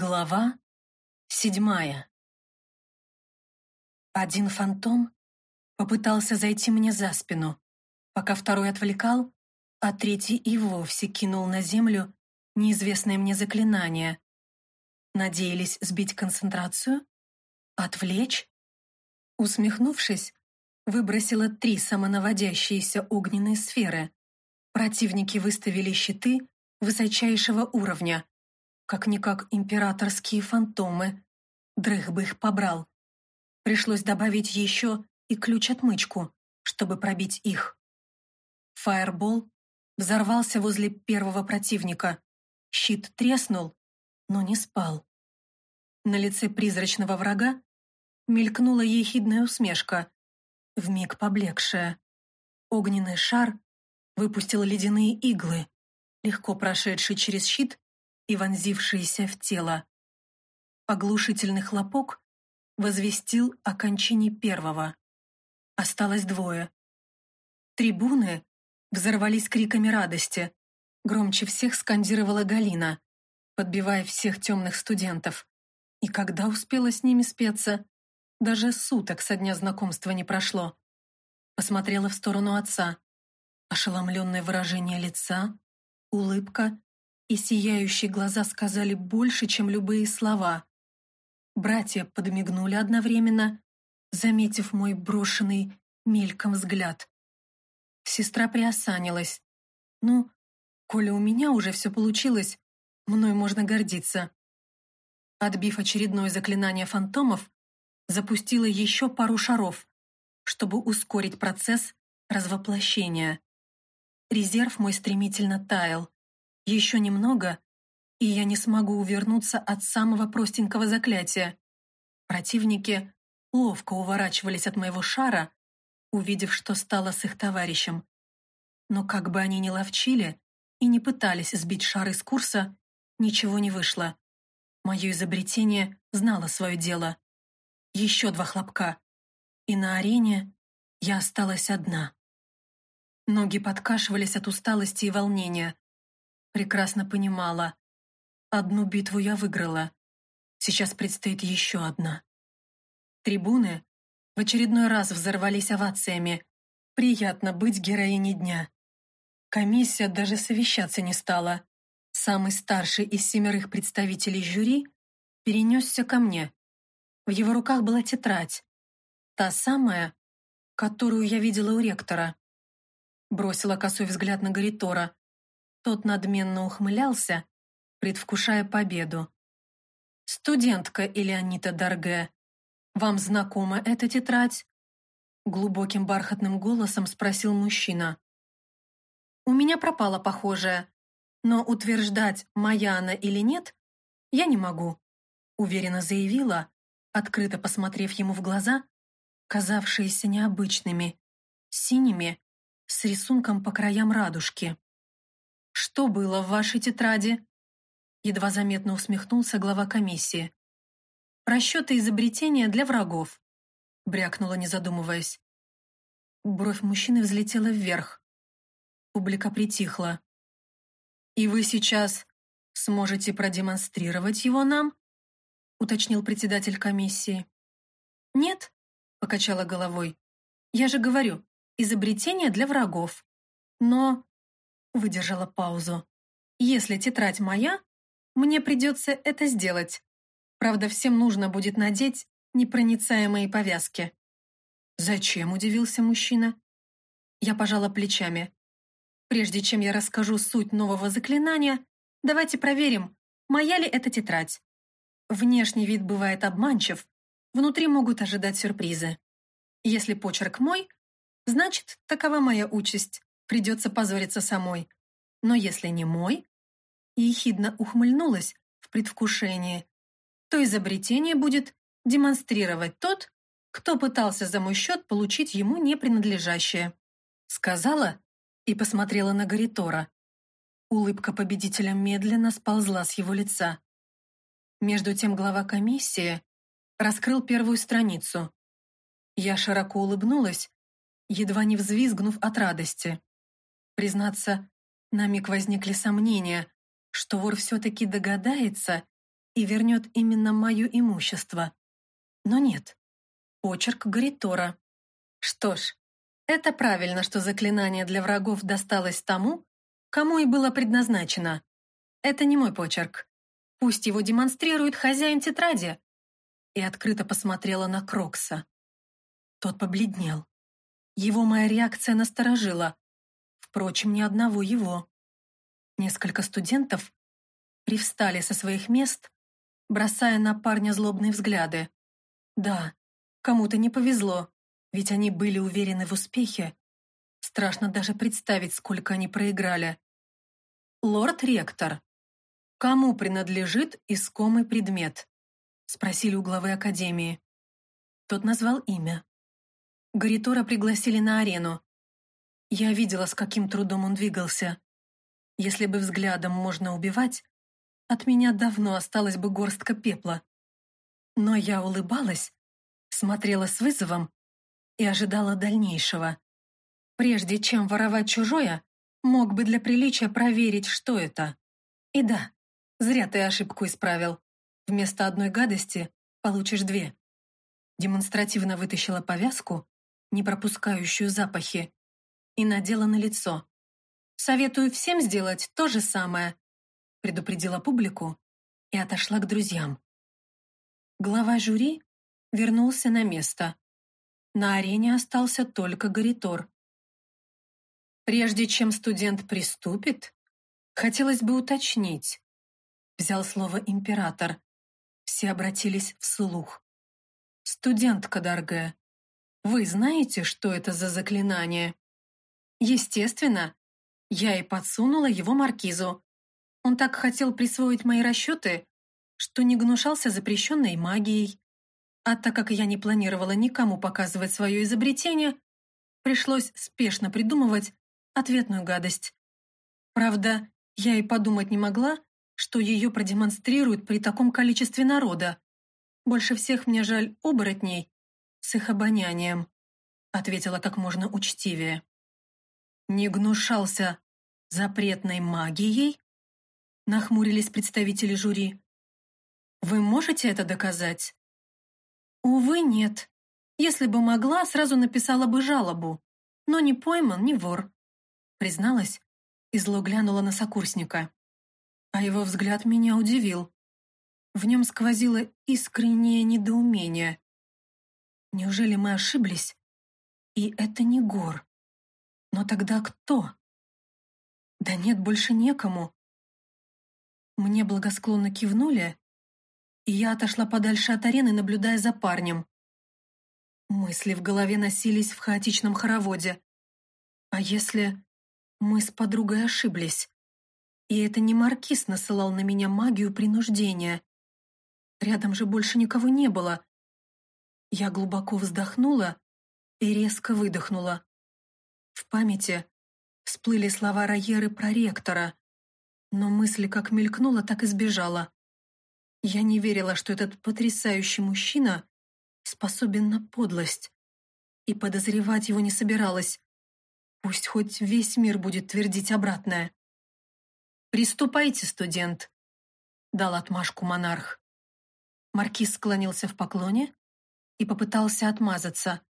Глава седьмая Один фантом попытался зайти мне за спину, пока второй отвлекал, а третий и вовсе кинул на землю неизвестное мне заклинание. Надеялись сбить концентрацию? Отвлечь? Усмехнувшись, выбросила три самонаводящиеся огненные сферы. Противники выставили щиты высочайшего уровня — как-никак императорские фантомы. Дрых бы их побрал. Пришлось добавить еще и ключ-отмычку, чтобы пробить их. Фаербол взорвался возле первого противника. Щит треснул, но не спал. На лице призрачного врага мелькнула ехидная усмешка, вмиг поблекшая. Огненный шар выпустил ледяные иглы, легко прошедший через щит и вонзившиеся в тело. Оглушительный хлопок возвестил о кончине первого. Осталось двое. Трибуны взорвались криками радости. Громче всех скандировала Галина, подбивая всех темных студентов. И когда успела с ними спеться, даже суток со дня знакомства не прошло. Посмотрела в сторону отца. Ошеломленное выражение лица, улыбка и сияющие глаза сказали больше, чем любые слова. Братья подмигнули одновременно, заметив мой брошенный мельком взгляд. Сестра приосанилась. «Ну, коли у меня уже все получилось, мной можно гордиться». Отбив очередное заклинание фантомов, запустила еще пару шаров, чтобы ускорить процесс развоплощения. Резерв мой стремительно таял. Еще немного, и я не смогу увернуться от самого простенького заклятия. Противники ловко уворачивались от моего шара, увидев, что стало с их товарищем. Но как бы они ни ловчили и не пытались сбить шар из курса, ничего не вышло. Мое изобретение знало свое дело. Еще два хлопка, и на арене я осталась одна. Ноги подкашивались от усталости и волнения. Прекрасно понимала. Одну битву я выиграла. Сейчас предстоит еще одна. Трибуны в очередной раз взорвались овациями. Приятно быть героиней дня. Комиссия даже совещаться не стала. Самый старший из семерых представителей жюри перенесся ко мне. В его руках была тетрадь. Та самая, которую я видела у ректора. Бросила косой взгляд на Гаритора. Тот надменно ухмылялся, предвкушая победу. «Студентка Элеонита Дарге, вам знакома эта тетрадь?» Глубоким бархатным голосом спросил мужчина. «У меня пропала похожая, но утверждать, моя она или нет, я не могу», уверенно заявила, открыто посмотрев ему в глаза, казавшиеся необычными, синими, с рисунком по краям радужки. «Что было в вашей тетради?» Едва заметно усмехнулся глава комиссии. «Расчеты изобретения для врагов», брякнула, не задумываясь. Бровь мужчины взлетела вверх. Публика притихла. «И вы сейчас сможете продемонстрировать его нам?» уточнил председатель комиссии. «Нет», — покачала головой. «Я же говорю, изобретение для врагов. Но выдержала паузу. «Если тетрадь моя, мне придется это сделать. Правда, всем нужно будет надеть непроницаемые повязки». «Зачем?» – удивился мужчина. Я пожала плечами. «Прежде чем я расскажу суть нового заклинания, давайте проверим, моя ли это тетрадь. Внешний вид бывает обманчив, внутри могут ожидать сюрпризы. Если почерк мой, значит, такова моя участь придется позориться самой. Но если не мой, и ехидно ухмыльнулась в предвкушении, то изобретение будет демонстрировать тот, кто пытался за мой счет получить ему непринадлежащее. Сказала и посмотрела на Гаритора. Улыбка победителя медленно сползла с его лица. Между тем глава комиссии раскрыл первую страницу. Я широко улыбнулась, едва не взвизгнув от радости. Признаться, на миг возникли сомнения, что вор все-таки догадается и вернет именно мое имущество. Но нет. Почерк Гаритора. Что ж, это правильно, что заклинание для врагов досталось тому, кому и было предназначено. Это не мой почерк. Пусть его демонстрирует хозяин тетради. И открыто посмотрела на Крокса. Тот побледнел. Его моя реакция насторожила. Впрочем, ни одного его. Несколько студентов привстали со своих мест, бросая на парня злобные взгляды. Да, кому-то не повезло, ведь они были уверены в успехе. Страшно даже представить, сколько они проиграли. «Лорд-ректор, кому принадлежит искомый предмет?» спросили у главы академии. Тот назвал имя. Гаритора пригласили на арену. Я видела, с каким трудом он двигался. Если бы взглядом можно убивать, от меня давно осталась бы горстка пепла. Но я улыбалась, смотрела с вызовом и ожидала дальнейшего. Прежде чем воровать чужое, мог бы для приличия проверить, что это. И да, зря ты ошибку исправил. Вместо одной гадости получишь две. Демонстративно вытащила повязку, не пропускающую запахи, и надела на лицо. Советую всем сделать то же самое, предупредила публику и отошла к друзьям. Глава жюри вернулся на место. На арене остался только Гаритор. Прежде чем студент приступит, хотелось бы уточнить. Взял слово император. Все обратились вслух. «Студентка Дарге, вы знаете, что это за заклинание?» «Естественно. Я и подсунула его маркизу. Он так хотел присвоить мои расчеты, что не гнушался запрещенной магией. А так как я не планировала никому показывать свое изобретение, пришлось спешно придумывать ответную гадость. Правда, я и подумать не могла, что ее продемонстрируют при таком количестве народа. Больше всех мне жаль оборотней с их обонянием, ответила как можно учтивее. Не гнушался запретной магией? Нахмурились представители жюри. Вы можете это доказать? Увы, нет. Если бы могла, сразу написала бы жалобу. Но не пойман, не вор. Призналась и зло глянула на сокурсника. А его взгляд меня удивил. В нем сквозило искреннее недоумение. Неужели мы ошиблись? И это не Гор. Но тогда кто? Да нет, больше некому. Мне благосклонно кивнули, и я отошла подальше от арены, наблюдая за парнем. Мысли в голове носились в хаотичном хороводе. А если мы с подругой ошиблись? И это не Маркиз насылал на меня магию принуждения. Рядом же больше никого не было. Я глубоко вздохнула и резко выдохнула. В памяти всплыли слова Райеры про ректора, но мысль как мелькнула, так и сбежала. Я не верила, что этот потрясающий мужчина способен на подлость. И подозревать его не собиралась. Пусть хоть весь мир будет твердить обратное. «Приступайте, студент», — дал отмашку монарх. Маркиз склонился в поклоне и попытался отмазаться.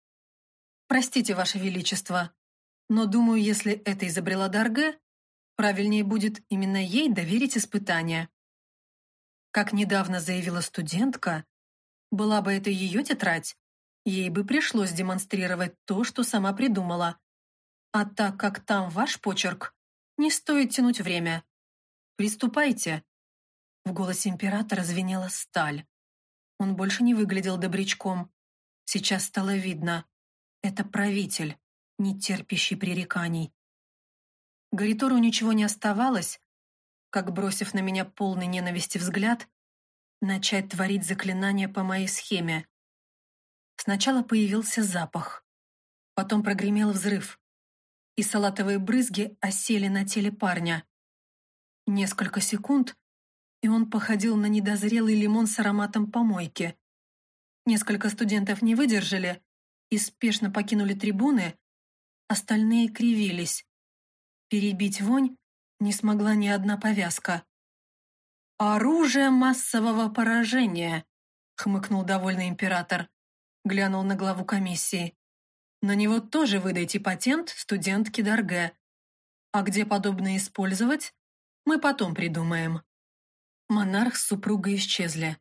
«Простите, Ваше Величество, но думаю, если это изобрела Дарге, правильнее будет именно ей доверить испытание». Как недавно заявила студентка, была бы это ее тетрадь, ей бы пришлось демонстрировать то, что сама придумала. А так как там ваш почерк, не стоит тянуть время. Приступайте. В голосе императора звенела сталь. Он больше не выглядел добрячком. Сейчас стало видно. Это правитель, не терпящий пререканий. Гаритору ничего не оставалось, как, бросив на меня полный ненависти взгляд, начать творить заклинания по моей схеме. Сначала появился запах, потом прогремел взрыв, и салатовые брызги осели на теле парня. Несколько секунд, и он походил на недозрелый лимон с ароматом помойки. Несколько студентов не выдержали и спешно покинули трибуны, остальные кривились. Перебить вонь не смогла ни одна повязка. «Оружие массового поражения», — хмыкнул довольный император. Глянул на главу комиссии. «На него тоже выдайте патент студентке Дарге. А где подобное использовать, мы потом придумаем». Монарх с супругой исчезли.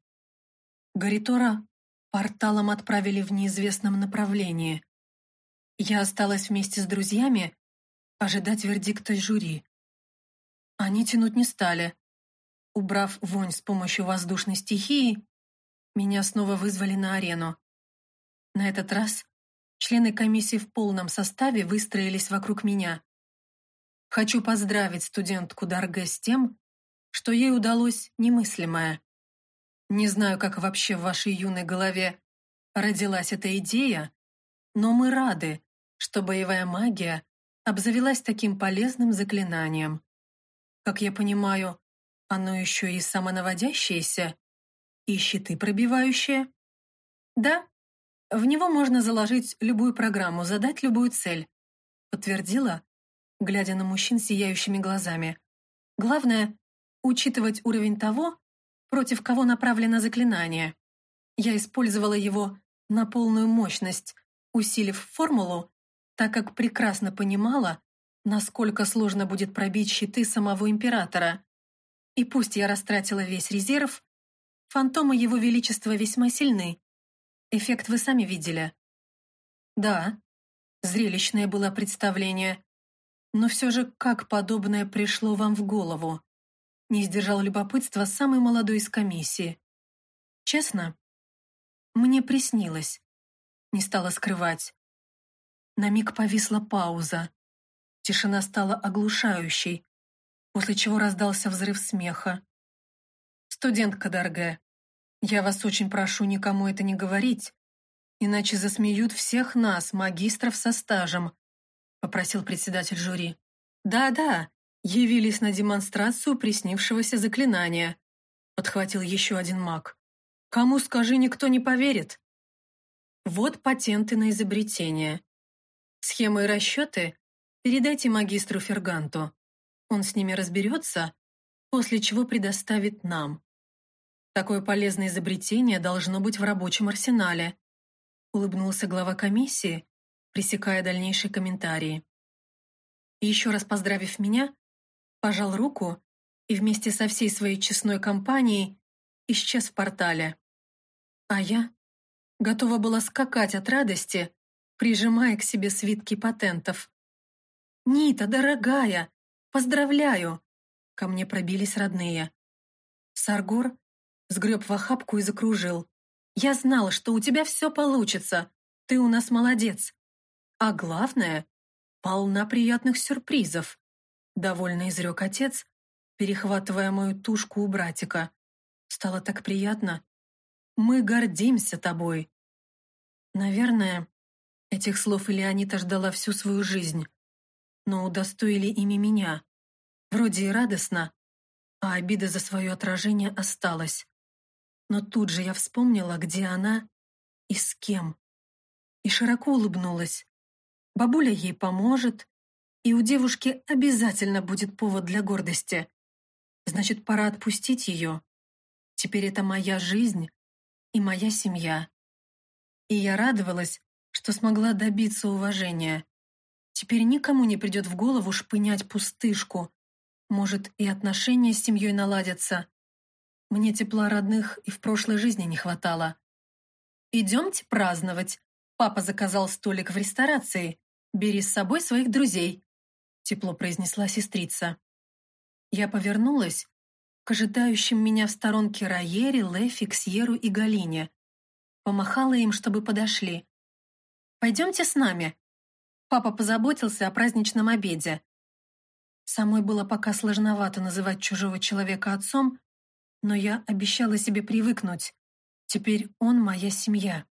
Гаритора порталом отправили в неизвестном направлении. Я осталась вместе с друзьями ожидать вердикта жюри. Они тянуть не стали. Убрав вонь с помощью воздушной стихии, меня снова вызвали на арену. На этот раз члены комиссии в полном составе выстроились вокруг меня. Хочу поздравить студентку Дарге с тем, что ей удалось немыслимое. Не знаю, как вообще в вашей юной голове родилась эта идея, но мы рады, что боевая магия обзавелась таким полезным заклинанием. Как я понимаю, оно еще и самонаводящееся, и щиты пробивающие. Да, в него можно заложить любую программу, задать любую цель, подтвердила, глядя на мужчин сияющими глазами. Главное — учитывать уровень того, против кого направлено заклинание. Я использовала его на полную мощность, усилив формулу так как прекрасно понимала, насколько сложно будет пробить щиты самого императора. И пусть я растратила весь резерв, фантомы его величества весьма сильны. Эффект вы сами видели. Да, зрелищное было представление. Но все же, как подобное пришло вам в голову? Не сдержал любопытства самый молодой из комиссии. Честно, мне приснилось. Не стала скрывать. На миг повисла пауза. Тишина стала оглушающей, после чего раздался взрыв смеха. «Студентка дорогая, я вас очень прошу никому это не говорить, иначе засмеют всех нас, магистров со стажем», попросил председатель жюри. «Да-да, явились на демонстрацию приснившегося заклинания», подхватил еще один маг. «Кому скажи, никто не поверит». Вот патенты на изобретение. Схемы и расчеты передайте магистру Ферганту. Он с ними разберется, после чего предоставит нам. Такое полезное изобретение должно быть в рабочем арсенале. Улыбнулся глава комиссии, пресекая дальнейшие комментарии. еще раз поздравив меня, пожал руку и вместе со всей своей честной компанией исчез в портале. А я готова была скакать от радости, прижимая к себе свитки патентов. «Нита, дорогая, поздравляю!» Ко мне пробились родные. Саргор сгреб в охапку и закружил. «Я знал, что у тебя все получится. Ты у нас молодец. А главное, полна приятных сюрпризов», довольно изрек отец, перехватывая мою тушку у братика. Стало так приятно. «Мы гордимся тобой». Наверное, Этих слов Леонита ждала всю свою жизнь, но удостоили ими меня. Вроде и радостно, а обида за свое отражение осталась. Но тут же я вспомнила, где она и с кем. И широко улыбнулась. Бабуля ей поможет, и у девушки обязательно будет повод для гордости. Значит, пора отпустить ее. Теперь это моя жизнь и моя семья. И я радовалась, что смогла добиться уважения. Теперь никому не придет в голову шпынять пустышку. Может, и отношения с семьей наладятся. Мне тепла родных и в прошлой жизни не хватало. «Идемте праздновать. Папа заказал столик в ресторации. Бери с собой своих друзей», — тепло произнесла сестрица. Я повернулась к ожидающим меня в сторонке Райере, Лефи, Ксьеру и Галине. Помахала им, чтобы подошли. Пойдемте с нами. Папа позаботился о праздничном обеде. Самой было пока сложновато называть чужого человека отцом, но я обещала себе привыкнуть. Теперь он моя семья.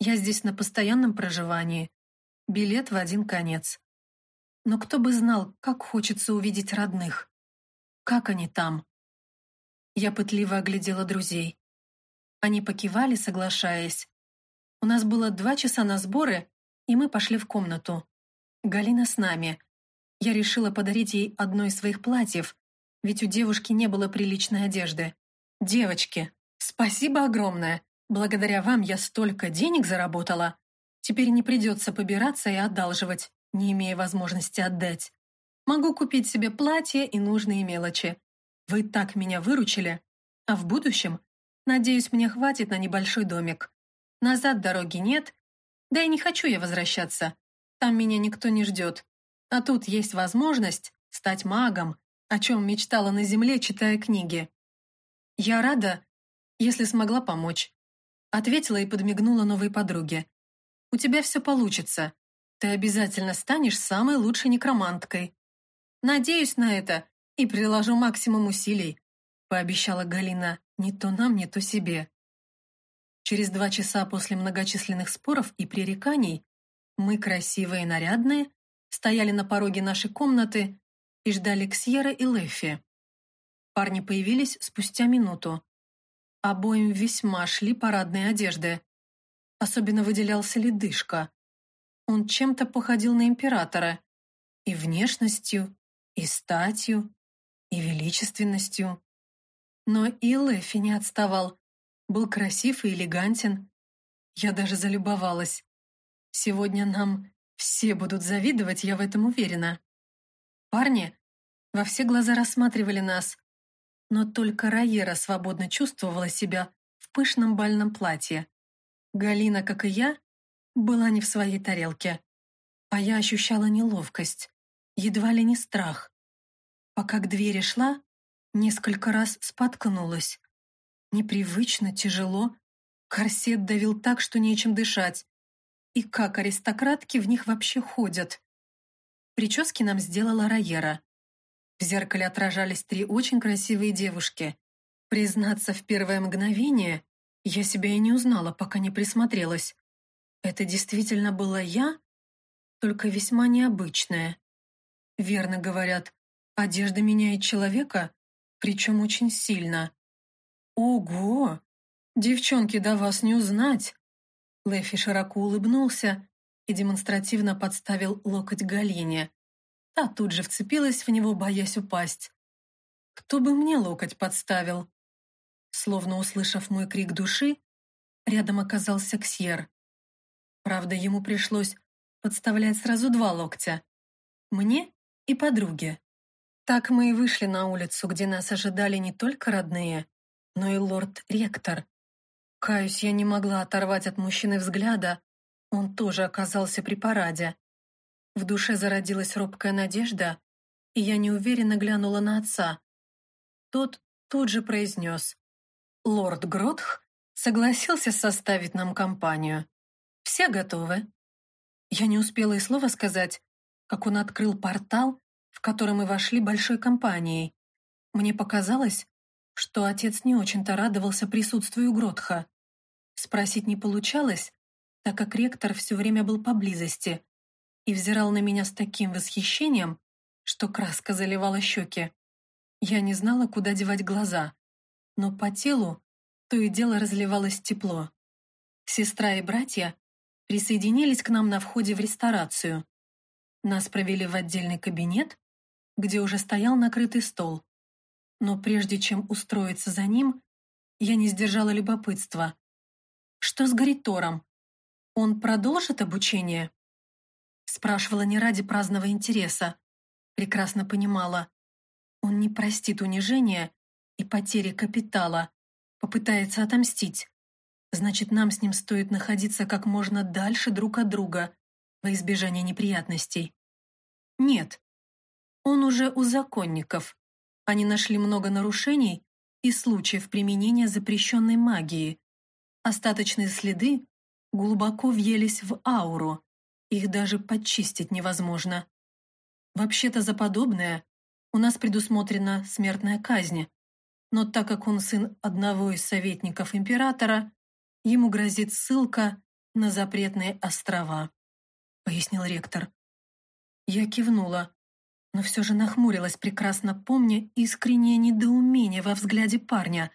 Я здесь на постоянном проживании. Билет в один конец. Но кто бы знал, как хочется увидеть родных. Как они там? Я пытливо оглядела друзей. Они покивали, соглашаясь, у нас было два часа на сборы, и мы пошли в комнату. Галина с нами. Я решила подарить ей одно из своих платьев, ведь у девушки не было приличной одежды. «Девочки, спасибо огромное! Благодаря вам я столько денег заработала. Теперь не придется побираться и одалживать, не имея возможности отдать. Могу купить себе платье и нужные мелочи. Вы так меня выручили. А в будущем, надеюсь, мне хватит на небольшой домик. Назад дороги нет, да и не хочу я возвращаться. Там меня никто не ждет. А тут есть возможность стать магом, о чем мечтала на земле, читая книги. Я рада, если смогла помочь. Ответила и подмигнула новой подруге. У тебя все получится. Ты обязательно станешь самой лучшей некроманткой. Надеюсь на это и приложу максимум усилий, пообещала Галина не то нам, не то себе. Через два часа после многочисленных споров и пререканий мы, красивые и нарядные, стояли на пороге нашей комнаты и ждали Ксьера и Лэффи. Парни появились спустя минуту. Обоим весьма шли парадные одежды. Особенно выделялся ледышка. Он чем-то походил на императора. И внешностью, и статью, и величественностью. Но и Лэфи не отставал. Был красив и элегантен. Я даже залюбовалась. Сегодня нам все будут завидовать, я в этом уверена. Парни во все глаза рассматривали нас, но только Раера свободно чувствовала себя в пышном бальном платье. Галина, как и я, была не в своей тарелке, а я ощущала неловкость, едва ли не страх. Пока к двери шла, несколько раз споткнулась. Непривычно, тяжело. Корсет давил так, что нечем дышать. И как аристократки в них вообще ходят? Прически нам сделала Райера. В зеркале отражались три очень красивые девушки. Признаться, в первое мгновение я себя и не узнала, пока не присмотрелась. Это действительно была я, только весьма необычная. Верно говорят, Одежда меняет человека, причем очень сильно. Ого! Девчонки, до вас не узнать! Лэфи широко улыбнулся и демонстративно подставил локоть Галине. Та тут же вцепилась в него, боясь упасть. Кто бы мне локоть подставил? Словно услышав мой крик души, рядом оказался Ксьер. Правда, ему пришлось подставлять сразу два локтя. Мне и подруге. Так мы и вышли на улицу, где нас ожидали не только родные, но и лорд-ректор. Каюсь, я не могла оторвать от мужчины взгляда, он тоже оказался при параде. В душе зародилась робкая надежда, и я неуверенно глянула на отца. Тот тут же произнес. «Лорд Гротх согласился составить нам компанию. Все готовы?» Я не успела и слова сказать, как он открыл портал в который мы вошли большой компанией. Мне показалось, что отец не очень-то радовался присутствию Гротха. Спросить не получалось, так как ректор все время был поблизости и взирал на меня с таким восхищением, что краска заливала щеки. Я не знала, куда девать глаза, но по телу то и дело разливалось тепло. Сестра и братья присоединились к нам на входе в ресторацию. Нас провели в отдельный кабинет, где уже стоял накрытый стол. Но прежде чем устроиться за ним, я не сдержала любопытства. «Что с Гарритором? Он продолжит обучение?» Спрашивала не ради праздного интереса. Прекрасно понимала. Он не простит унижения и потери капитала, попытается отомстить. Значит, нам с ним стоит находиться как можно дальше друг от друга во избежание неприятностей. Нет, он уже у законников. Они нашли много нарушений и случаев применения запрещенной магии. Остаточные следы глубоко въелись в ауру. Их даже подчистить невозможно. Вообще-то за подобное у нас предусмотрена смертная казнь. Но так как он сын одного из советников императора, ему грозит ссылка на запретные острова, пояснил ректор. Я кивнула но все же нахмурилась, прекрасно помня искреннее недоумение во взгляде парня,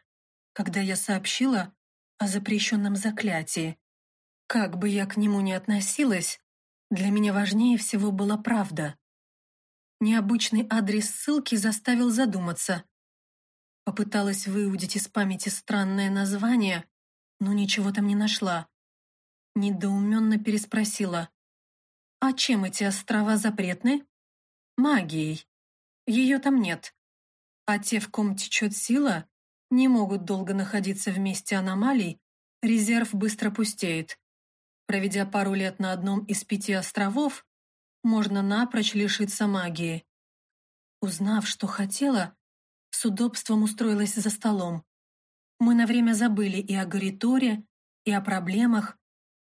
когда я сообщила о запрещенном заклятии. Как бы я к нему ни относилась, для меня важнее всего была правда. Необычный адрес ссылки заставил задуматься. Попыталась выудить из памяти странное название, но ничего там не нашла. Недоуменно переспросила. «А чем эти острова запретны?» «Магией. Ее там нет. А те, в ком течет сила, не могут долго находиться в месте аномалий, резерв быстро пустеет. Проведя пару лет на одном из пяти островов, можно напрочь лишиться магии. Узнав, что хотела, с удобством устроилась за столом. Мы на время забыли и о Гарриторе, и о проблемах.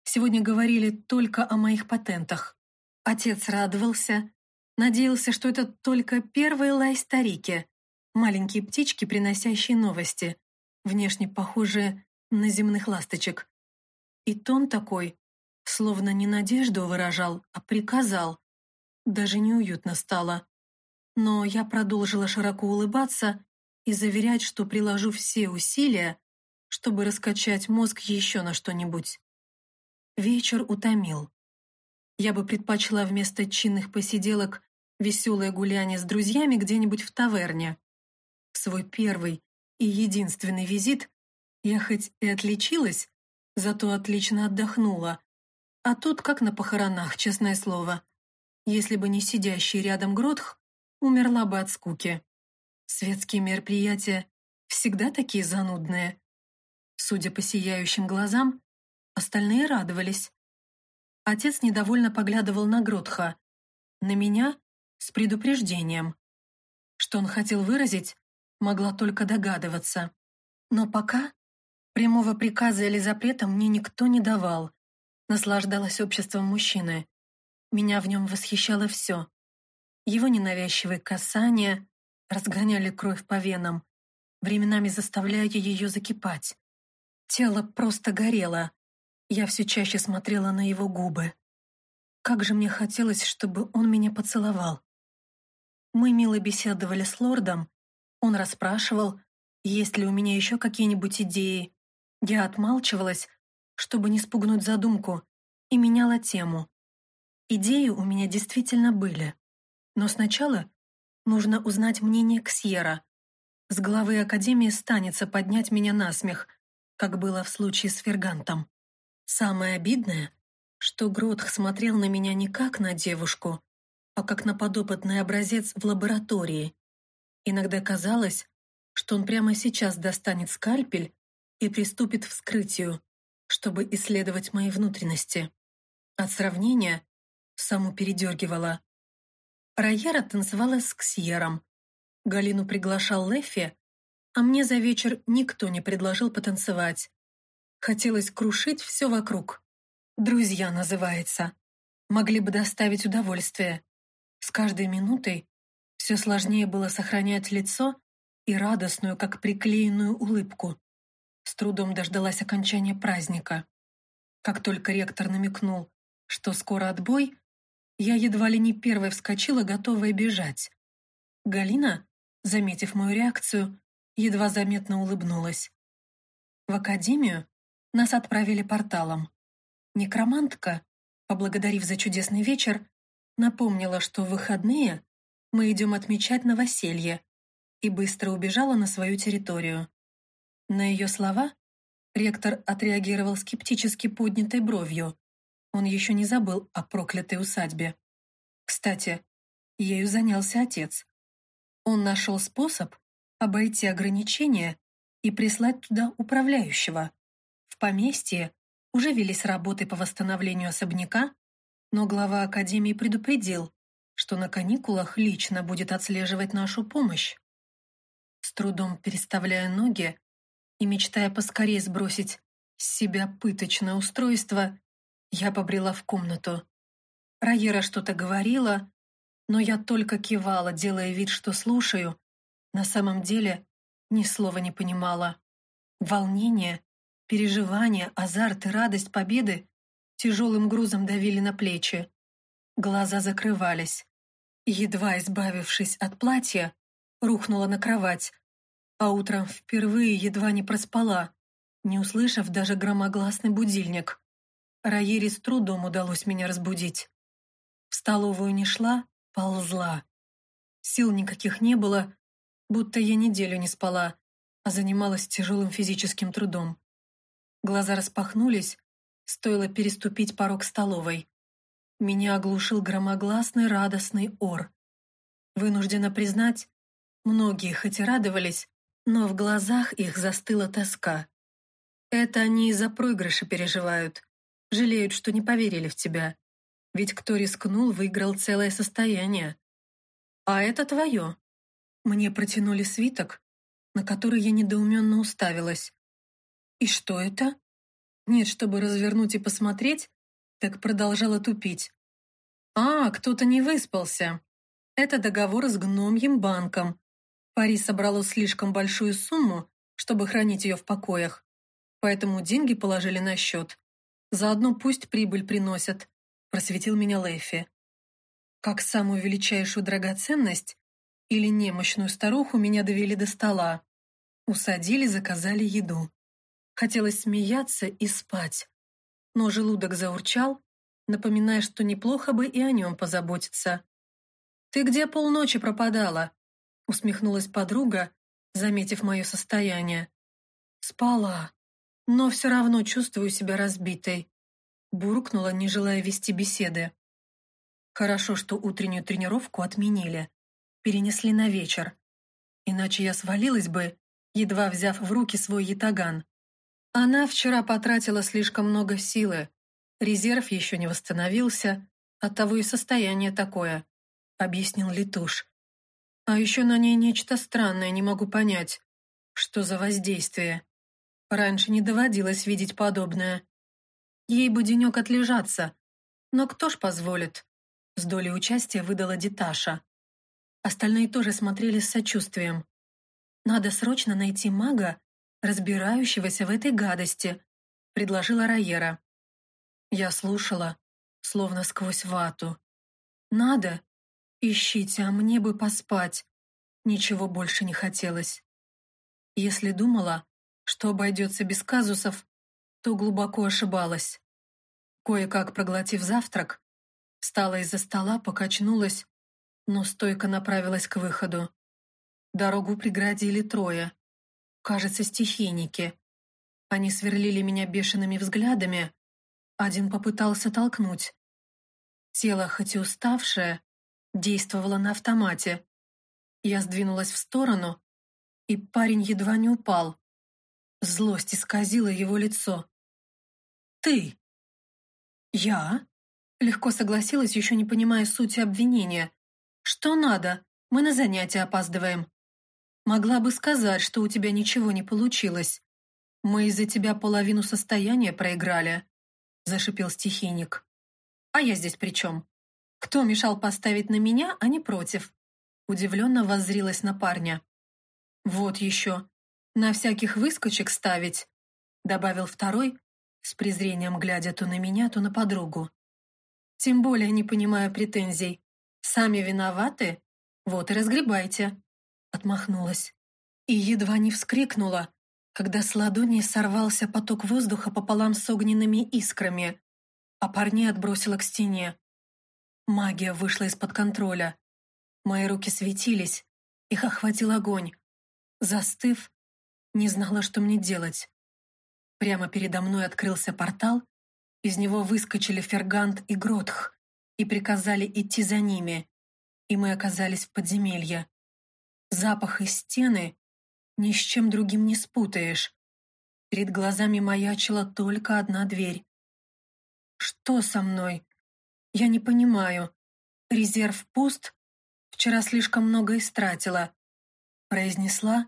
Сегодня говорили только о моих патентах. Отец радовался, надеялся, что это только первый лай старики, маленькие птички, приносящие новости, внешне похожие на земных ласточек. И тон такой, словно не надежду выражал, а приказал. Даже неуютно стало. Но я продолжила широко улыбаться и заверять, что приложу все усилия, чтобы раскачать мозг еще на что-нибудь. Вечер утомил. Я бы предпочла вместо чинных посиделок веселое гуляние с друзьями где-нибудь в таверне. В свой первый и единственный визит я хоть и отличилась, зато отлично отдохнула. А тут как на похоронах, честное слово. Если бы не сидящий рядом Гротх, умерла бы от скуки. Светские мероприятия всегда такие занудные. Судя по сияющим глазам, остальные радовались. Отец недовольно поглядывал на Гротха, на меня с предупреждением. Что он хотел выразить, могла только догадываться. Но пока прямого приказа или запрета мне никто не давал. Наслаждалась обществом мужчины. Меня в нем восхищало все. Его ненавязчивые касания разгоняли кровь по венам, временами заставляя ее закипать. Тело просто горело. Я все чаще смотрела на его губы. Как же мне хотелось, чтобы он меня поцеловал. Мы мило беседовали с лордом. Он расспрашивал, есть ли у меня еще какие-нибудь идеи. Я отмалчивалась, чтобы не спугнуть задумку, и меняла тему. Идеи у меня действительно были. Но сначала нужно узнать мнение Ксьера. С главы Академии станется поднять меня на смех, как было в случае с Фергантом. Самое обидное, что Гротх смотрел на меня не как на девушку, а как на подопытный образец в лаборатории. Иногда казалось, что он прямо сейчас достанет скальпель и приступит к вскрытию, чтобы исследовать мои внутренности. От сравнения саму передергивала. Райера танцевала с Ксьером. Галину приглашал Лефи, а мне за вечер никто не предложил потанцевать. Хотелось крушить все вокруг. «Друзья» называется. Могли бы доставить удовольствие. С каждой минутой все сложнее было сохранять лицо и радостную, как приклеенную улыбку. С трудом дождалась окончания праздника. Как только ректор намекнул, что скоро отбой, я едва ли не первой вскочила, готовая бежать. Галина, заметив мою реакцию, едва заметно улыбнулась. В академию нас отправили порталом. Некромантка, поблагодарив за чудесный вечер, напомнила, что в выходные мы идем отмечать новоселье, и быстро убежала на свою территорию. На ее слова ректор отреагировал скептически поднятой бровью. Он еще не забыл о проклятой усадьбе. Кстати, ею занялся отец. Он нашел способ обойти ограничения и прислать туда управляющего. Поместье уже велись работы по восстановлению особняка, но глава академии предупредил, что на каникулах лично будет отслеживать нашу помощь. С трудом переставляя ноги и мечтая поскорее сбросить с себя пыточное устройство, я побрела в комнату. Райера что-то говорила, но я только кивала, делая вид, что слушаю. На самом деле ни слова не понимала. Волнение, переживание, азарт и радость победы тяжелым грузом давили на плечи. Глаза закрывались. Едва избавившись от платья, рухнула на кровать, а утром впервые едва не проспала, не услышав даже громогласный будильник. Раире с трудом удалось меня разбудить. В столовую не шла, ползла. Сил никаких не было, будто я неделю не спала, а занималась тяжелым физическим трудом. Глаза распахнулись, стоило переступить порог столовой. Меня оглушил громогласный радостный ор. Вынуждена признать, многие хоть и радовались, но в глазах их застыла тоска. Это они из-за проигрыша переживают, жалеют, что не поверили в тебя. Ведь кто рискнул, выиграл целое состояние. А это твое. Мне протянули свиток, на который я недоуменно уставилась. И что это? Нет, чтобы развернуть и посмотреть, так продолжала тупить. А, кто-то не выспался. Это договор с гномьим банком. Пари собрало слишком большую сумму, чтобы хранить ее в покоях, поэтому деньги положили на счет. Заодно пусть прибыль приносят, просветил меня Лэйфи. Как самую величайшую драгоценность или немощную старуху меня довели до стола. Усадили, заказали еду. Хотелось смеяться и спать. Но желудок заурчал, напоминая, что неплохо бы и о нем позаботиться. «Ты где полночи пропадала?» усмехнулась подруга, заметив мое состояние. «Спала, но все равно чувствую себя разбитой», буркнула, не желая вести беседы. Хорошо, что утреннюю тренировку отменили, перенесли на вечер. Иначе я свалилась бы, едва взяв в руки свой ятаган. Она вчера потратила слишком много силы. Резерв еще не восстановился, оттого и состояние такое, объяснил Летуш. А еще на ней нечто странное, не могу понять. Что за воздействие? Раньше не доводилось видеть подобное. Ей бы денек отлежаться. Но кто ж позволит? С долей участия выдала Диташа. Остальные тоже смотрели с сочувствием. «Надо срочно найти мага, разбирающегося в этой гадости», — предложила Райера. Я слушала, словно сквозь вату. «Надо? Ищите, а мне бы поспать». Ничего больше не хотелось. Если думала, что обойдется без казусов, то глубоко ошибалась. Кое-как проглотив завтрак, встала из-за стола, покачнулась но стойко направилась к выходу. Дорогу преградили трое. Кажется, стихийники. Они сверлили меня бешеными взглядами. Один попытался толкнуть. Тело, хоть и уставшее, действовало на автомате. Я сдвинулась в сторону, и парень едва не упал. Злость исказила его лицо. «Ты!» «Я?» Легко согласилась, еще не понимая сути обвинения. «Что надо? Мы на занятия опаздываем». «Могла бы сказать, что у тебя ничего не получилось. Мы из-за тебя половину состояния проиграли», — зашипел стихийник. «А я здесь при чем? Кто мешал поставить на меня, а не против?» Удивленно воззрилась на парня. «Вот еще. На всяких выскочек ставить», — добавил второй, с презрением глядя то на меня, то на подругу. «Тем более не понимаю претензий. Сами виноваты? Вот и разгребайте!» Отмахнулась. И едва не вскрикнула, когда с ладони сорвался поток воздуха пополам с огненными искрами, а парней отбросила к стене. Магия вышла из-под контроля. Мои руки светились, их охватил огонь. Застыв, не знала, что мне делать. Прямо передо мной открылся портал, из него выскочили Фергант и Гротх и приказали идти за ними, и мы оказались в подземелье. Запах из стены ни с чем другим не спутаешь. Перед глазами маячила только одна дверь. Что со мной? Я не понимаю. Резерв пуст? Вчера слишком много истратила. Произнесла,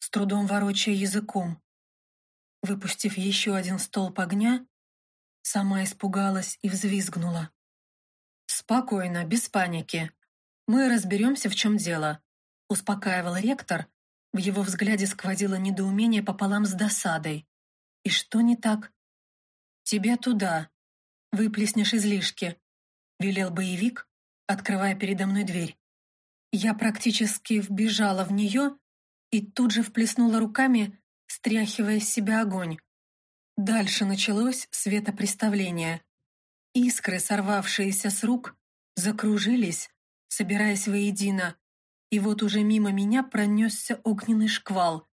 с трудом ворочая языком. Выпустив еще один столб огня, сама испугалась и взвизгнула. «Спокойно, без паники. Мы разберемся, в чем дело», — успокаивал ректор. В его взгляде сквозило недоумение пополам с досадой. «И что не так?» «Тебе туда. Выплеснешь излишки», — велел боевик, открывая передо мной дверь. Я практически вбежала в нее и тут же вплеснула руками, стряхивая с себя огонь. Дальше началось светопреставление. Искры, сорвавшиеся с рук, закружились, собираясь воедино, И вот уже мимо меня пронесся огненный шквал.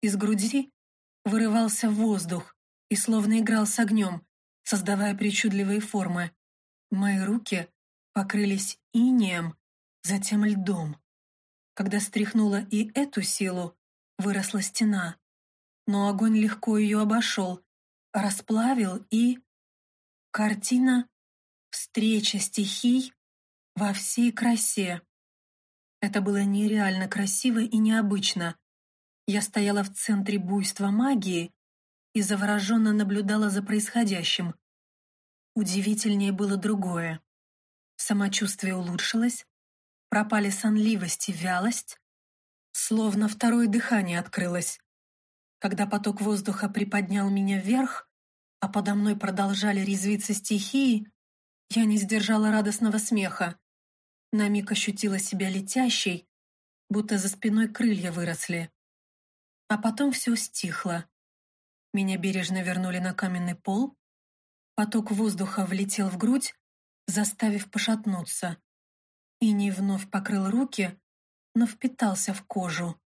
Из груди вырывался воздух и словно играл с огнем, создавая причудливые формы. Мои руки покрылись инеем, затем льдом. Когда стряхнула и эту силу, выросла стена. Но огонь легко ее обошел, расплавил и... Картина «Встреча стихий» во всей красе. Это было нереально красиво и необычно. Я стояла в центре буйства магии и завороженно наблюдала за происходящим. Удивительнее было другое. Самочувствие улучшилось, пропали сонливость и вялость, словно второе дыхание открылось. Когда поток воздуха приподнял меня вверх, а подо мной продолжали резвиться стихии, я не сдержала радостного смеха. На миг ощутила себя летящей, будто за спиной крылья выросли. А потом все стихло. Меня бережно вернули на каменный пол, поток воздуха влетел в грудь, заставив пошатнуться. и не вновь покрыл руки, но впитался в кожу.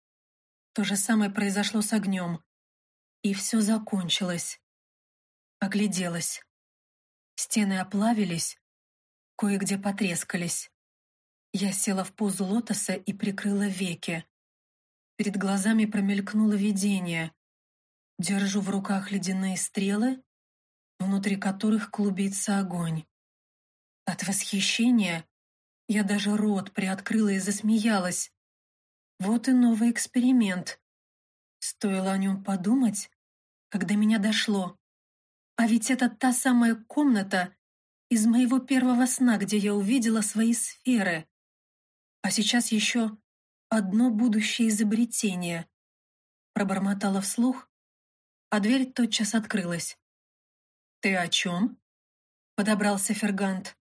То же самое произошло с огнем. И все закончилось. Огляделась. Стены оплавились, кое-где потрескались. Я села в позу лотоса и прикрыла веки. Перед глазами промелькнуло видение. Держу в руках ледяные стрелы, внутри которых клубится огонь. От восхищения я даже рот приоткрыла и засмеялась. Вот и новый эксперимент. Стоило о нем подумать, когда меня дошло. А ведь это та самая комната из моего первого сна, где я увидела свои сферы. А сейчас еще одно будущее изобретение. Пробормотала вслух, а дверь тотчас открылась. «Ты о чем?» — подобрался Фергант.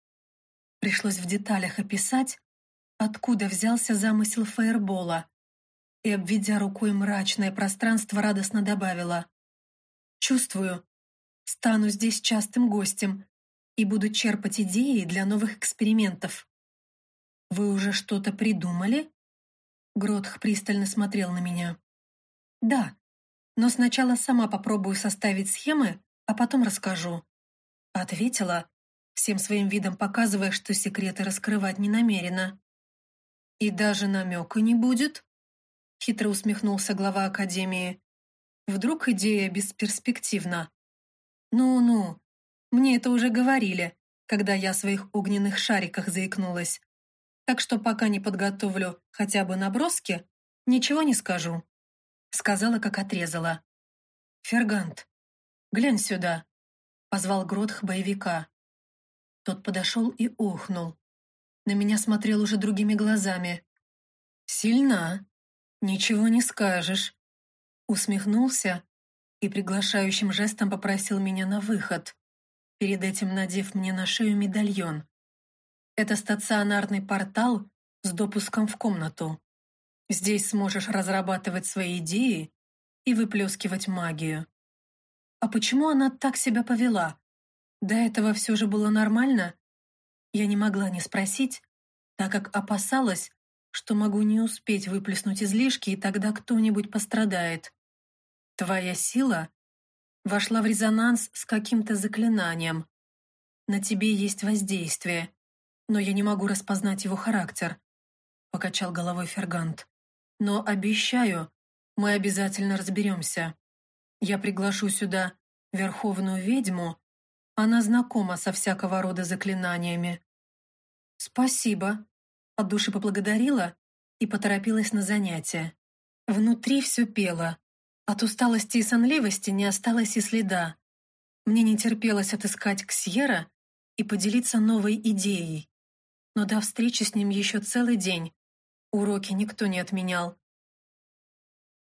Пришлось в деталях описать, откуда взялся замысел фаербола, и, обведя рукой мрачное пространство, радостно добавила. «Чувствую, стану здесь частым гостем и буду черпать идеи для новых экспериментов». «Вы уже что-то придумали?» Гротх пристально смотрел на меня. «Да, но сначала сама попробую составить схемы, а потом расскажу». Ответила, всем своим видом показывая, что секреты раскрывать не намерена. «И даже намека не будет?» Хитро усмехнулся глава Академии. «Вдруг идея бесперспективна?» «Ну-ну, мне это уже говорили, когда я о своих огненных шариках заикнулась так что пока не подготовлю хотя бы наброски, ничего не скажу», — сказала, как отрезала. «Фергант, глянь сюда», — позвал Гротх боевика. Тот подошел и охнул. На меня смотрел уже другими глазами. «Сильна, ничего не скажешь», — усмехнулся и приглашающим жестом попросил меня на выход, перед этим надев мне на шею медальон. Это стационарный портал с допуском в комнату. Здесь сможешь разрабатывать свои идеи и выплескивать магию. А почему она так себя повела? До этого все же было нормально? Я не могла не спросить, так как опасалась, что могу не успеть выплеснуть излишки, и тогда кто-нибудь пострадает. Твоя сила вошла в резонанс с каким-то заклинанием. На тебе есть воздействие но я не могу распознать его характер», — покачал головой Фергант. «Но обещаю, мы обязательно разберемся. Я приглашу сюда верховную ведьму, она знакома со всякого рода заклинаниями». «Спасибо», — от души поблагодарила и поторопилась на занятия. Внутри все пело. От усталости и сонливости не осталось и следа. Мне не терпелось отыскать Ксьера и поделиться новой идеей но до встречи с ним еще целый день. Уроки никто не отменял.